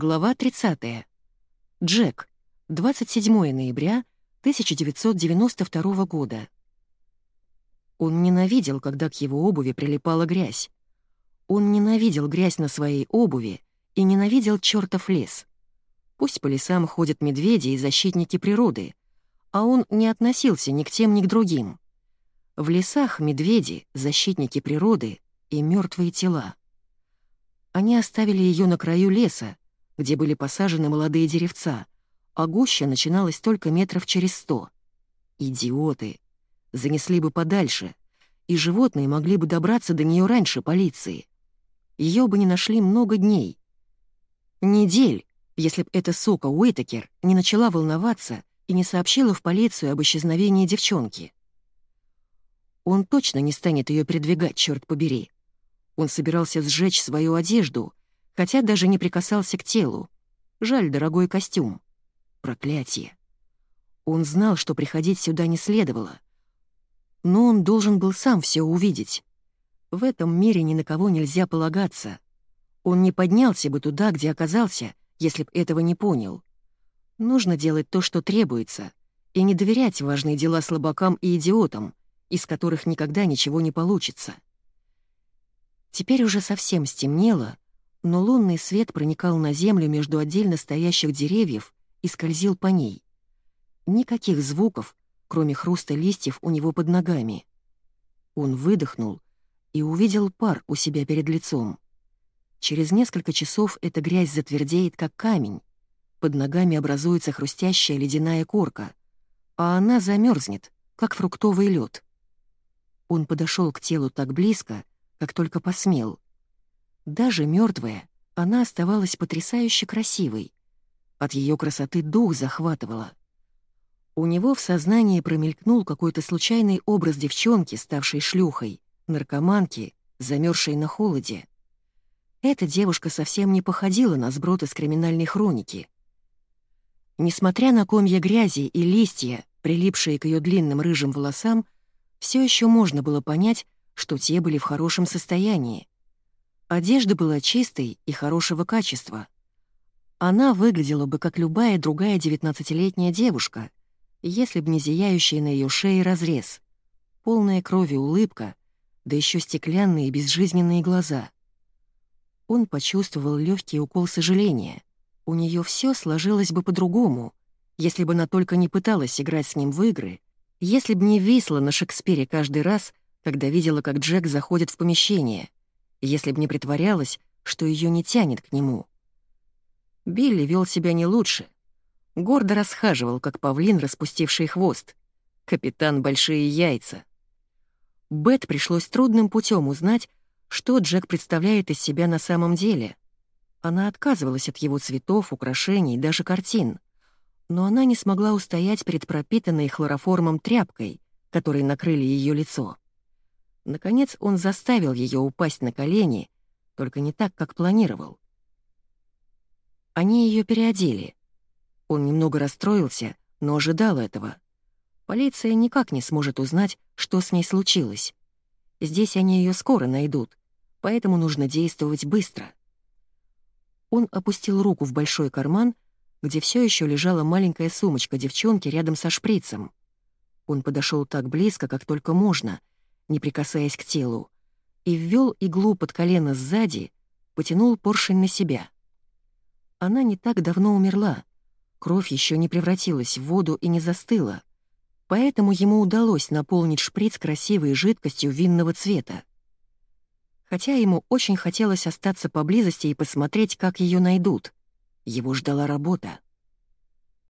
Глава 30. Джек. 27 ноября 1992 года. Он ненавидел, когда к его обуви прилипала грязь. Он ненавидел грязь на своей обуви и ненавидел чертов лес. Пусть по лесам ходят медведи и защитники природы, а он не относился ни к тем, ни к другим. В лесах медведи, защитники природы и мертвые тела. Они оставили ее на краю леса, где были посажены молодые деревца, а гуща начиналась только метров через сто. Идиоты! Занесли бы подальше, и животные могли бы добраться до нее раньше полиции. Ее бы не нашли много дней. Недель, если б эта сука Уитакер не начала волноваться и не сообщила в полицию об исчезновении девчонки. Он точно не станет ее передвигать, черт побери. Он собирался сжечь свою одежду, хотя даже не прикасался к телу. Жаль, дорогой костюм. Проклятие. Он знал, что приходить сюда не следовало. Но он должен был сам все увидеть. В этом мире ни на кого нельзя полагаться. Он не поднялся бы туда, где оказался, если б этого не понял. Нужно делать то, что требуется, и не доверять важные дела слабакам и идиотам, из которых никогда ничего не получится. Теперь уже совсем стемнело, но лунный свет проникал на землю между отдельно стоящих деревьев и скользил по ней. Никаких звуков, кроме хруста листьев у него под ногами. Он выдохнул и увидел пар у себя перед лицом. Через несколько часов эта грязь затвердеет, как камень. Под ногами образуется хрустящая ледяная корка, а она замерзнет, как фруктовый лед. Он подошел к телу так близко, как только посмел — даже мертвая, она оставалась потрясающе красивой. От ее красоты дух захватывала. У него в сознании промелькнул какой-то случайный образ девчонки, ставшей шлюхой, наркоманки, замерзшей на холоде. Эта девушка совсем не походила на сброд из криминальной хроники. Несмотря на комья грязи и листья, прилипшие к ее длинным рыжим волосам, все еще можно было понять, что те были в хорошем состоянии. Одежда была чистой и хорошего качества. Она выглядела бы, как любая другая девятнадцатилетняя девушка, если б не зияющий на ее шее разрез, полная крови улыбка, да еще стеклянные безжизненные глаза. Он почувствовал легкий укол сожаления. У нее все сложилось бы по-другому, если бы она только не пыталась играть с ним в игры, если бы не висла на Шекспире каждый раз, когда видела, как Джек заходит в помещение — если б не притворялась, что ее не тянет к нему. Билли вел себя не лучше. Гордо расхаживал, как павлин, распустивший хвост. Капитан Большие Яйца. Бет пришлось трудным путем узнать, что Джек представляет из себя на самом деле. Она отказывалась от его цветов, украшений, даже картин. Но она не смогла устоять перед пропитанной хлороформом тряпкой, которой накрыли ее лицо. Наконец он заставил ее упасть на колени, только не так, как планировал. Они ее переодели. Он немного расстроился, но ожидал этого. Полиция никак не сможет узнать, что с ней случилось. Здесь они ее скоро найдут, поэтому нужно действовать быстро. Он опустил руку в большой карман, где все еще лежала маленькая сумочка девчонки рядом со шприцем. Он подошел так близко, как только можно, не прикасаясь к телу, и ввел иглу под колено сзади, потянул поршень на себя. Она не так давно умерла, кровь еще не превратилась в воду и не застыла, поэтому ему удалось наполнить шприц красивой жидкостью винного цвета. Хотя ему очень хотелось остаться поблизости и посмотреть, как ее найдут. Его ждала работа.